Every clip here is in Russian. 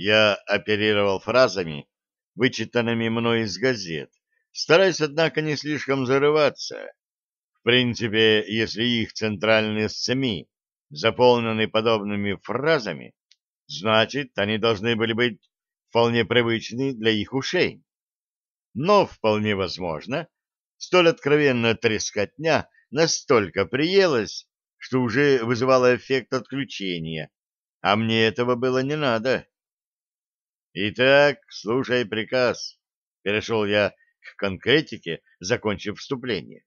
Я оперировал фразами, вычитанными мной из газет, стараясь, однако, не слишком зарываться. В принципе, если их центральные СМИ заполнены подобными фразами, значит, они должны были быть вполне привычны для их ушей. Но, вполне возможно, столь откровенная трескотня настолько приелась, что уже вызывала эффект отключения, а мне этого было не надо. «Итак, слушай приказ», — перешел я к конкретике, закончив вступление.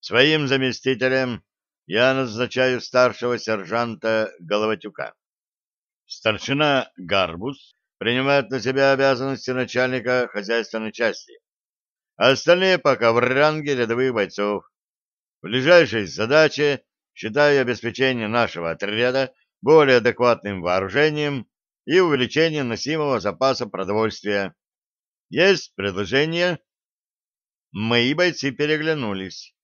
«Своим заместителем я назначаю старшего сержанта Головатюка. Старшина Гарбус принимает на себя обязанности начальника хозяйственной части, а остальные пока в ранге рядовых бойцов. Ближайшей задаче считаю обеспечение нашего отряда более адекватным вооружением и увеличение носимого запаса продовольствия. Есть предложение? Мои бойцы переглянулись.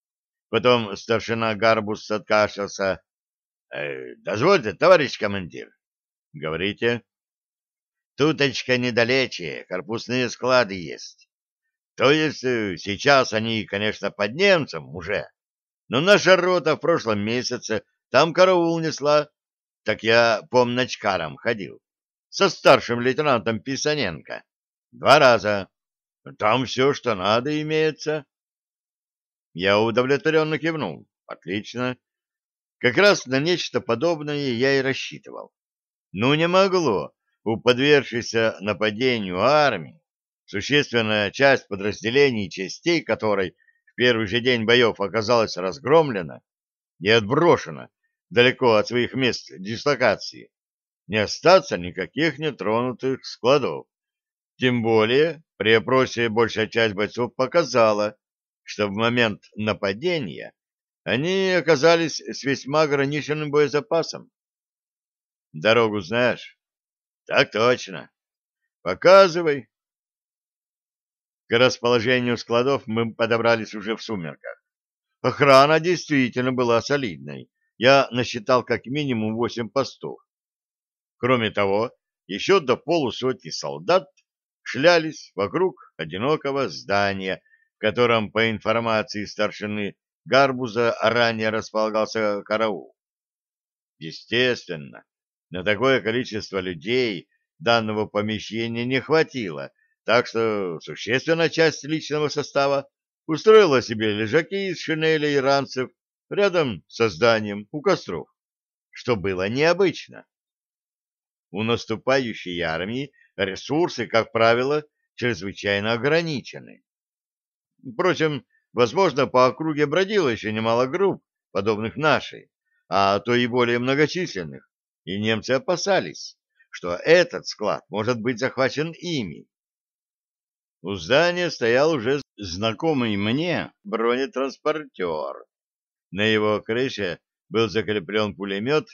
Потом старшина Гарбус откашлялся. «Э, — Дозвольте, товарищ командир. — Говорите. — Туточка недалече, корпусные склады есть. То есть э, сейчас они, конечно, под немцем уже, но наша рота в прошлом месяце там караул несла, так я помночкаром ходил со старшим лейтенантом Писаненко. Два раза. Там все, что надо, имеется. Я удовлетворенно кивнул. Отлично. Как раз на нечто подобное я и рассчитывал. Ну, не могло у подвергшейся нападению армии, существенная часть подразделений частей которой в первый же день боев оказалась разгромлена и отброшена далеко от своих мест дислокации, не остаться никаких нетронутых складов. Тем более, при опросе большая часть бойцов показала, что в момент нападения они оказались с весьма ограниченным боезапасом. Дорогу знаешь? Так точно. Показывай. К расположению складов мы подобрались уже в сумерках. Охрана действительно была солидной. Я насчитал как минимум восемь постов. Кроме того, еще до полусотни солдат шлялись вокруг одинокого здания, в котором, по информации старшины Гарбуза, ранее располагался караул. Естественно, на такое количество людей данного помещения не хватило, так что существенная часть личного состава устроила себе лежаки из шинели и ранцев рядом со зданием у костров, что было необычно. У наступающей армии ресурсы, как правило, чрезвычайно ограничены. Впрочем, возможно, по округе бродило еще немало групп, подобных нашей, а то и более многочисленных, и немцы опасались, что этот склад может быть захвачен ими. У здания стоял уже знакомый мне бронетранспортер. На его крыше был закреплен пулемет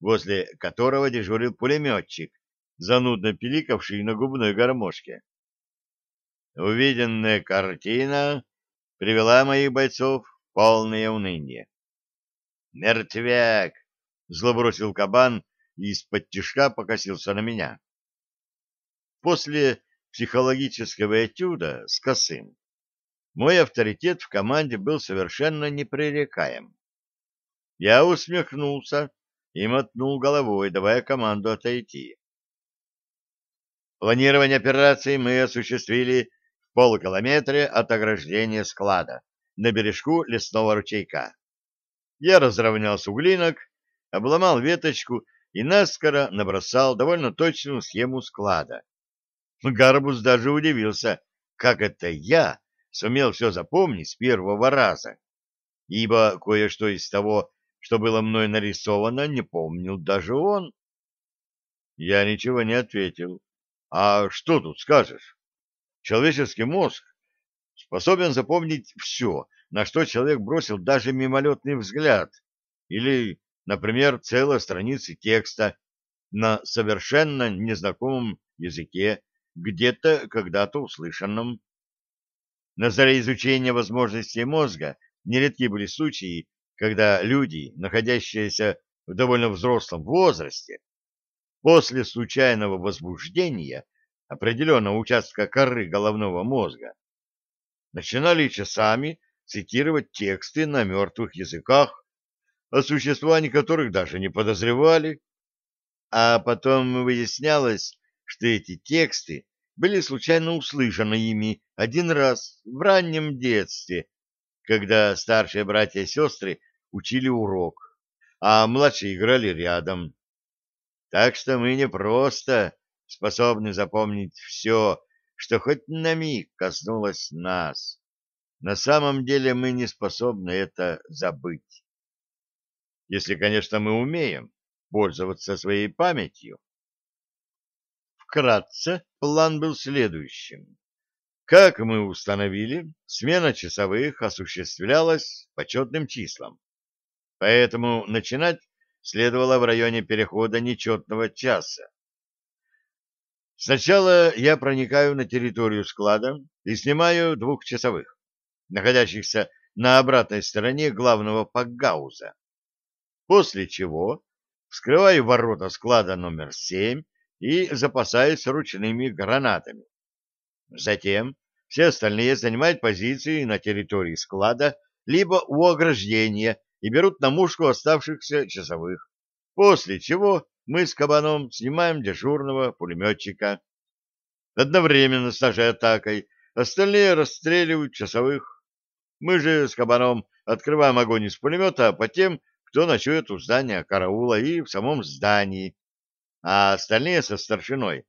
возле которого дежурил пулеметчик, занудно пиликавший на губной гармошке. Увиденная картина привела моих бойцов в полное уныние. «Мертвяк!» — злобросил кабан и из-под тишка покосился на меня. После психологического этюда с косым мой авторитет в команде был совершенно непререкаем. Я усмехнулся и мотнул головой, давая команду отойти. Планирование операции мы осуществили в полукилометре от ограждения склада на бережку лесного ручейка. Я разровнял суглинок, обломал веточку и наскоро набросал довольно точную схему склада. Гарбус даже удивился, как это я сумел все запомнить с первого раза, ибо кое-что из того, что было мной нарисовано, не помнил даже он. Я ничего не ответил. А что тут скажешь? Человеческий мозг способен запомнить все, на что человек бросил даже мимолетный взгляд, или, например, целые страницы текста на совершенно незнакомом языке, где-то когда-то услышанном. На заре изучения возможностей мозга нередки были случаи, когда люди, находящиеся в довольно взрослом возрасте, после случайного возбуждения определенного участка коры головного мозга начинали часами цитировать тексты на мертвых языках, о существовании которых даже не подозревали. А потом выяснялось, что эти тексты были случайно услышаны ими один раз в раннем детстве, когда старшие братья и сестры учили урок, а младшие играли рядом. Так что мы не просто способны запомнить все, что хоть на миг коснулось нас. На самом деле мы не способны это забыть. Если, конечно, мы умеем пользоваться своей памятью. Вкратце, план был следующим. Как мы установили, смена часовых осуществлялась почетным числом. Поэтому начинать следовало в районе перехода нечетного часа. Сначала я проникаю на территорию склада и снимаю двухчасовых, находящихся на обратной стороне главного пакгауза. После чего вскрываю ворота склада номер 7 и запасаюсь ручными гранатами. Затем все остальные занимают позиции на территории склада либо у ограждения и берут на мушку оставшихся часовых, после чего мы с кабаном снимаем дежурного пулеметчика. Одновременно с нашей атакой остальные расстреливают часовых. Мы же с кабаном открываем огонь из пулемета по тем, кто ночует у здания караула и в самом здании, а остальные со старшиной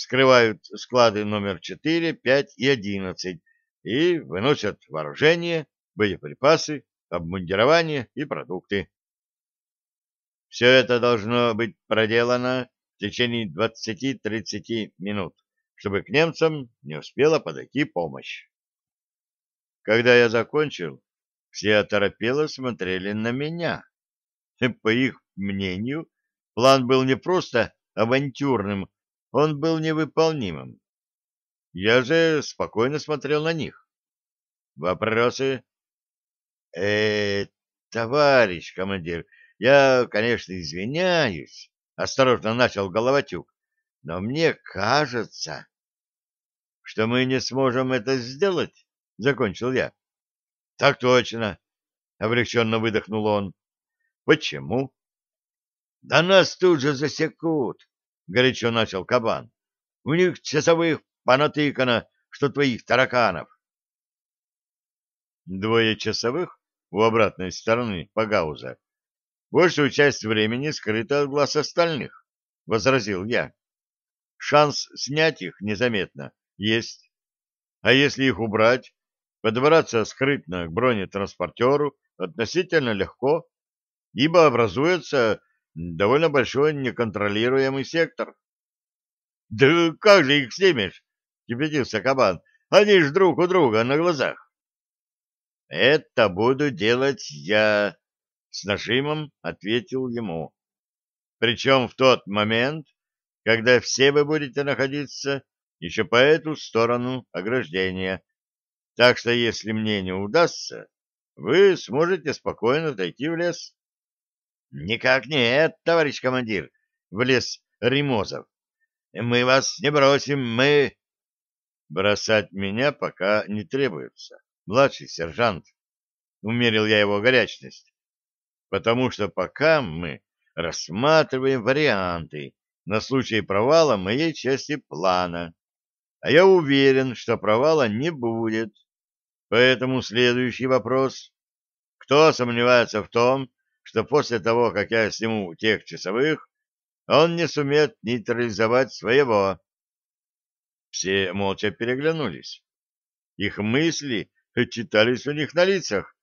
вскрывают склады номер 4, 5 и 11 и выносят вооружение, боеприпасы, обмундирование и продукты. Все это должно быть проделано в течение 20-30 минут, чтобы к немцам не успела подойти помощь. Когда я закончил, все оторопело смотрели на меня. По их мнению, план был не просто авантюрным, он был невыполнимым. Я же спокойно смотрел на них. Вопросы? Э, товарищ командир, я, конечно, извиняюсь, осторожно начал Головатюк, но мне кажется, что мы не сможем это сделать, закончил я. Так точно, облегченно выдохнул он. Почему? Да нас тут же засекут, горячо начал кабан. У них часовых понатыкано, что твоих тараканов. Двое часовых у обратной стороны Пагауза большую часть времени скрыто от глаз остальных, — возразил я. Шанс снять их незаметно есть. А если их убрать, подобраться скрытно к бронетранспортеру относительно легко, ибо образуется довольно большой неконтролируемый сектор. — Да как же их снимешь? — кипятился кабан. — Они ж друг у друга на глазах. — Это буду делать я, — с нажимом ответил ему. — Причем в тот момент, когда все вы будете находиться еще по эту сторону ограждения. Так что если мне не удастся, вы сможете спокойно дойти в лес. — Никак нет, товарищ командир, — влез Римозов. — Мы вас не бросим, мы... Бросать меня пока не требуется, младший сержант. Умерил я его горячность. Потому что пока мы рассматриваем варианты на случай провала моей части плана. А я уверен, что провала не будет. Поэтому следующий вопрос. Кто сомневается в том, что после того, как я сниму тех часовых, он не сумеет нейтрализовать своего. Все молча переглянулись. Их мысли читались у них на лицах.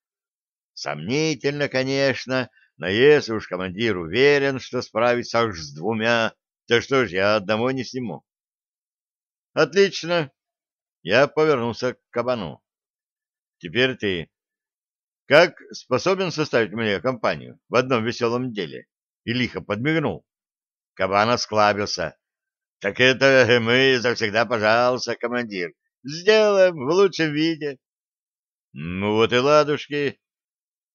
Сомнительно, конечно, но если уж командир уверен, что справится аж с двумя, то что ж, я одного не сниму. Отлично. Я повернулся к кабану. Теперь ты как способен составить мне компанию в одном веселом деле? И лихо подмигнул. Кабан осклабился. Так это мы завсегда, пожалуйста, командир. Сделаем в лучшем виде. Ну вот и ладушки.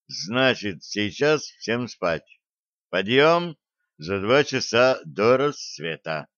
Значит, сейчас всем спать. Подъем, За два часа до рассвета.